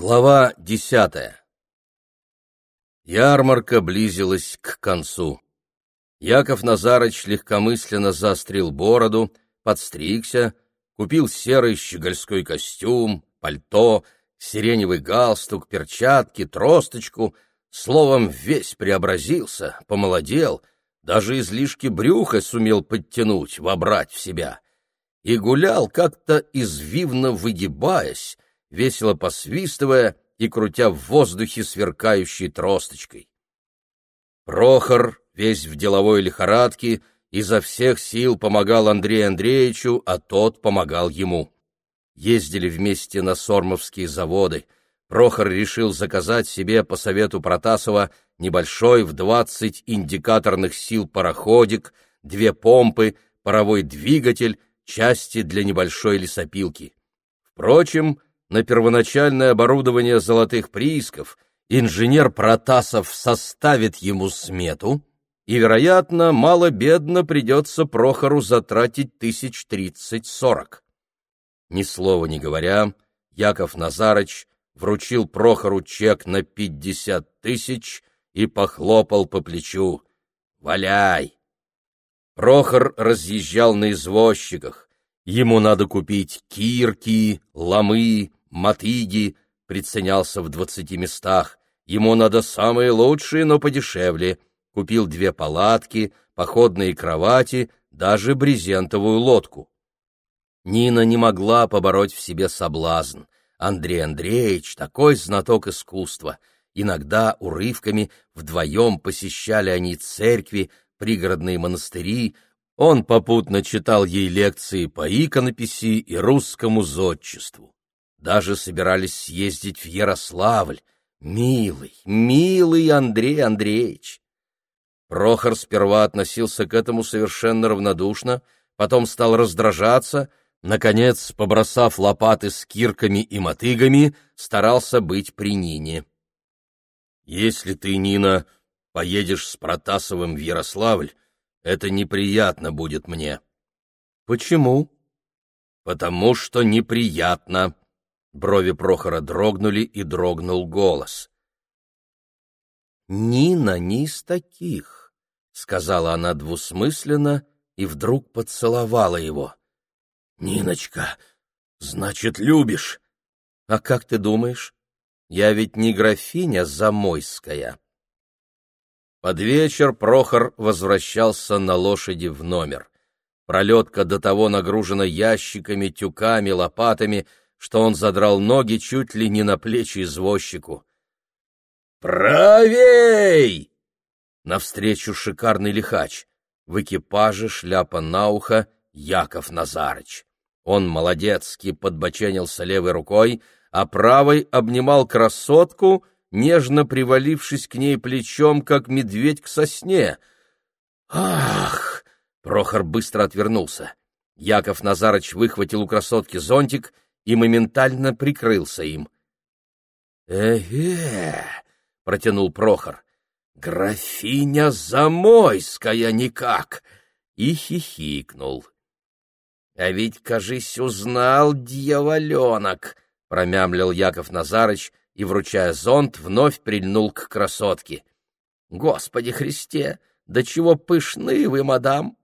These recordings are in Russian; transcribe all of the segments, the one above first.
Глава десятая Ярмарка близилась к концу. Яков Назарыч легкомысленно заострил бороду, подстригся, купил серый щегольской костюм, пальто, сиреневый галстук, перчатки, тросточку, словом, весь преобразился, помолодел, даже излишки брюха сумел подтянуть, вобрать в себя. И гулял как-то извивно выгибаясь, весело посвистывая и крутя в воздухе сверкающей тросточкой. Прохор, весь в деловой лихорадке, изо всех сил помогал Андрею Андреевичу, а тот помогал ему. Ездили вместе на Сормовские заводы. Прохор решил заказать себе по совету Протасова небольшой в двадцать индикаторных сил пароходик, две помпы, паровой двигатель, части для небольшой лесопилки. Впрочем, на первоначальное оборудование золотых приисков инженер Протасов составит ему смету, и, вероятно, мало-бедно придется Прохору затратить тысяч тридцать-сорок. Ни слова не говоря, Яков Назарыч вручил Прохору чек на пятьдесят тысяч и похлопал по плечу. «Валяй!» Прохор разъезжал на извозчиках. Ему надо купить кирки, ломы, мотыги, приценялся в двадцати местах. Ему надо самые лучшие, но подешевле. Купил две палатки, походные кровати, даже брезентовую лодку. Нина не могла побороть в себе соблазн. Андрей Андреевич такой знаток искусства. Иногда урывками вдвоем посещали они церкви, пригородные монастыри, он попутно читал ей лекции по иконописи и русскому зодчеству. Даже собирались съездить в Ярославль. Милый, милый Андрей Андреевич! Прохор сперва относился к этому совершенно равнодушно, потом стал раздражаться, наконец, побросав лопаты с кирками и мотыгами, старался быть при Нине. «Если ты, Нина, поедешь с Протасовым в Ярославль, это неприятно будет мне». «Почему?» «Потому что неприятно», Брови Прохора дрогнули, и дрогнул голос. «Нина не из таких», — сказала она двусмысленно и вдруг поцеловала его. «Ниночка, значит, любишь?» «А как ты думаешь? Я ведь не графиня Замойская». Под вечер Прохор возвращался на лошади в номер. Пролетка до того нагружена ящиками, тюками, лопатами — что он задрал ноги чуть ли не на плечи извозчику. «Правей!» Навстречу шикарный лихач. В экипаже шляпа на ухо Яков Назарыч. Он молодецки подбоченился левой рукой, а правой обнимал красотку, нежно привалившись к ней плечом, как медведь к сосне. «Ах!» — Прохор быстро отвернулся. Яков Назарыч выхватил у красотки зонтик — и моментально прикрылся им. «Эге!» — протянул Прохор. «Графиня Замойская никак!» и хихикнул. «А ведь, кажись, узнал дьяволенок!» — промямлил Яков Назарыч и, вручая зонт, вновь прильнул к красотке. «Господи Христе! Да чего пышны вы, мадам!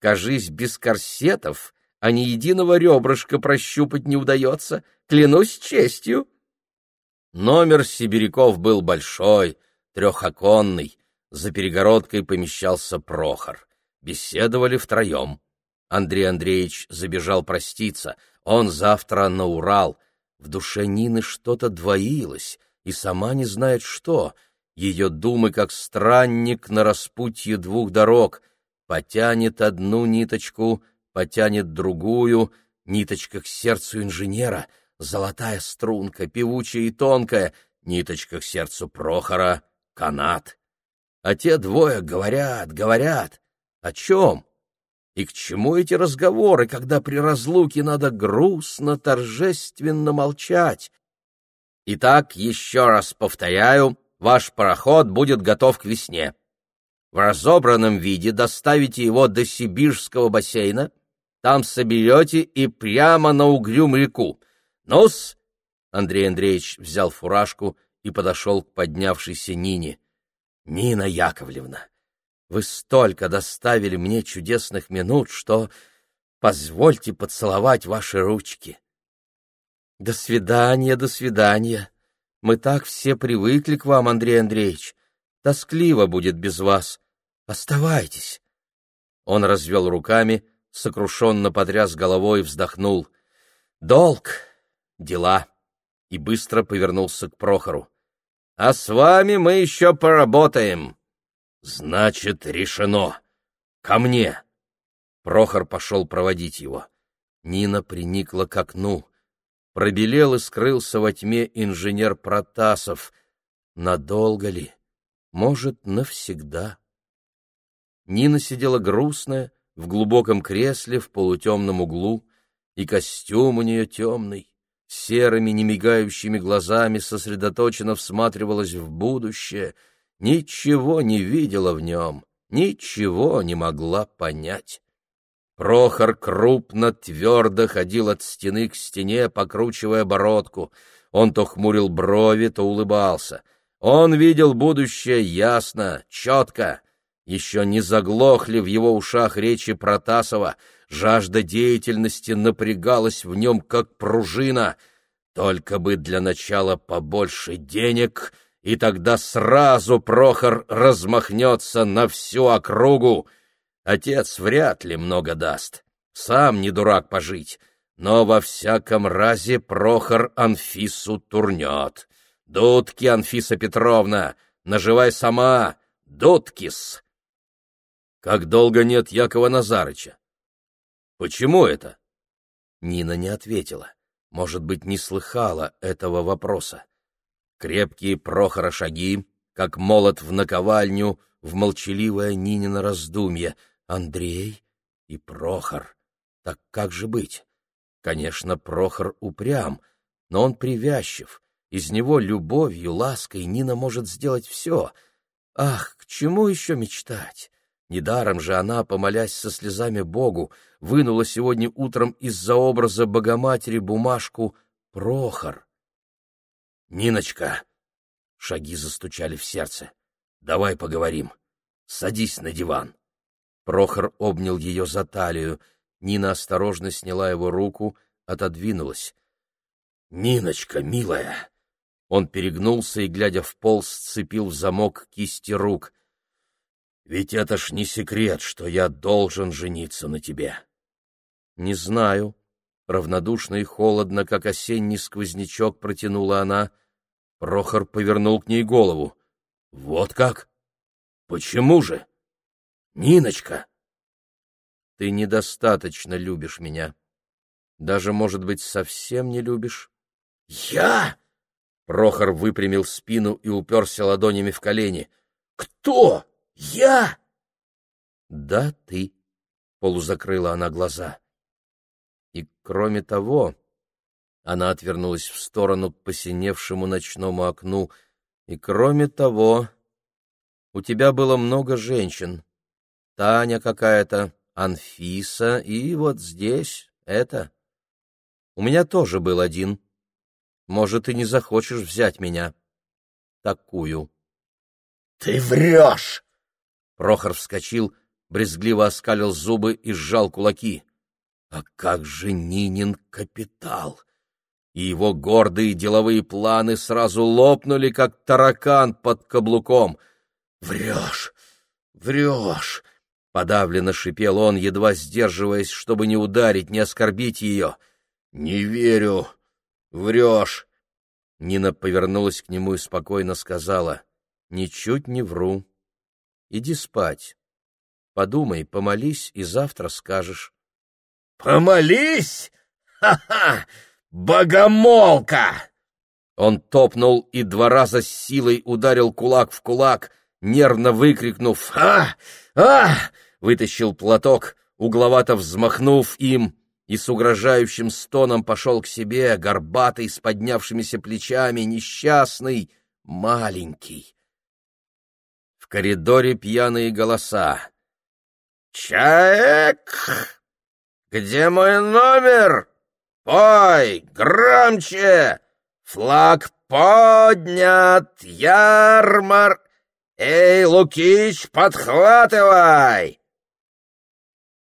Кажись, без корсетов а ни единого ребрышка прощупать не удается, клянусь честью. Номер сибиряков был большой, трехоконный, за перегородкой помещался Прохор. Беседовали втроем. Андрей Андреевич забежал проститься, он завтра на Урал. В душе Нины что-то двоилось, и сама не знает что. Ее думы, как странник на распутье двух дорог, потянет одну ниточку, потянет другую, ниточка к сердцу инженера, золотая струнка, певучая и тонкая, ниточка к сердцу Прохора, канат. А те двое говорят, говорят. О чем? И к чему эти разговоры, когда при разлуке надо грустно, торжественно молчать? Итак, еще раз повторяю, ваш пароход будет готов к весне. В разобранном виде доставите его до Сибирского бассейна, там соберете и прямо на Угрюм реку. Ну-с, Андрей Андреевич взял фуражку и подошел к поднявшейся Нине. «Нина Яковлевна, вы столько доставили мне чудесных минут, что позвольте поцеловать ваши ручки». «До свидания, до свидания. Мы так все привыкли к вам, Андрей Андреевич. Тоскливо будет без вас. Оставайтесь». Он развел руками, сокрушенно потряс головой, вздохнул. «Долг, дела» и быстро повернулся к Прохору. «А с вами мы еще поработаем!» «Значит, решено! Ко мне!» Прохор пошел проводить его. Нина приникла к окну. Пробелел и скрылся во тьме инженер Протасов. Надолго ли? Может, навсегда. Нина сидела грустная, в глубоком кресле в полутемном углу, и костюм у нее темный серыми немигающими глазами сосредоточенно всматривалась в будущее, ничего не видела в нем, ничего не могла понять. Прохор крупно, твердо ходил от стены к стене, покручивая бородку. Он то хмурил брови, то улыбался. Он видел будущее ясно, четко. Еще не заглохли в его ушах речи Протасова — Жажда деятельности напрягалась в нем, как пружина. Только бы для начала побольше денег, и тогда сразу Прохор размахнется на всю округу. Отец вряд ли много даст. Сам не дурак пожить. Но во всяком разе Прохор Анфису турнет. Дудки, Анфиса Петровна, наживай сама, дудкис. Как долго нет Якова Назарыча? Почему это? Нина не ответила. Может быть, не слыхала этого вопроса. Крепкие Прохора шаги, как молот в наковальню, в молчаливое Нинино раздумье. Андрей и Прохор. Так как же быть? Конечно, Прохор упрям, но он привязчив. Из него любовью, лаской Нина может сделать все. Ах, к чему еще мечтать? Недаром же она, помолясь со слезами Богу, вынула сегодня утром из-за образа Богоматери бумажку «Прохор». «Ниночка!» — шаги застучали в сердце. «Давай поговорим. Садись на диван». Прохор обнял ее за талию. Нина осторожно сняла его руку, отодвинулась. «Ниночка, милая!» Он перегнулся и, глядя в пол, сцепил в замок кисти рук — ведь это ж не секрет, что я должен жениться на тебе. Не знаю. Равнодушно и холодно, как осенний сквознячок, протянула она. Прохор повернул к ней голову. Вот как? Почему же? Ниночка! Ты недостаточно любишь меня. Даже, может быть, совсем не любишь. Я? Прохор выпрямил спину и уперся ладонями в колени. Кто? «Я?» «Да, ты», — полузакрыла она глаза. И, кроме того, она отвернулась в сторону к посиневшему ночному окну, и, кроме того, у тебя было много женщин. Таня какая-то, Анфиса, и вот здесь это. У меня тоже был один. Может, ты не захочешь взять меня. Такую. — Ты врешь! Прохор вскочил, брезгливо оскалил зубы и сжал кулаки. А как же Нинин капитал! И его гордые деловые планы сразу лопнули, как таракан под каблуком. «Врешь! Врешь!» — подавленно шипел он, едва сдерживаясь, чтобы не ударить, не оскорбить ее. «Не верю! Врешь!» Нина повернулась к нему и спокойно сказала. «Ничуть не вру. Иди спать. Подумай, помолись, и завтра скажешь. — Помолись? Ха-ха! Богомолка! Он топнул и два раза с силой ударил кулак в кулак, нервно выкрикнув «А! А!», вытащил платок, угловато взмахнув им, и с угрожающим стоном пошел к себе, горбатый, с поднявшимися плечами, несчастный, маленький коридоре пьяные голоса. «Чаек! Где мой номер? Пой! Громче! Флаг поднят, ярмар! Эй, Лукич, подхватывай!»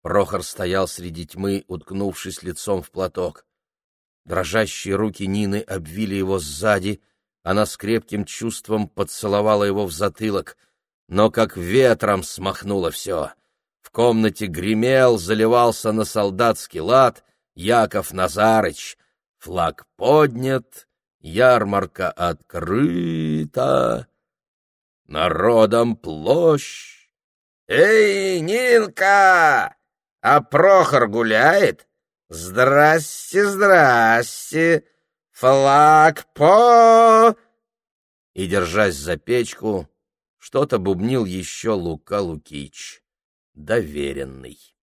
Прохор стоял среди тьмы, уткнувшись лицом в платок. Дрожащие руки Нины обвили его сзади, она с крепким чувством поцеловала его в затылок, но как ветром смахнула все. В комнате гремел, заливался на солдатский лад Яков Назарыч. Флаг поднят, ярмарка открыта. Народом площадь. «Эй, Нинка! А Прохор гуляет? Здрасте, здрасте! Флаг по...» И, держась за печку, что-то бубнил еще Лука Лукич, доверенный.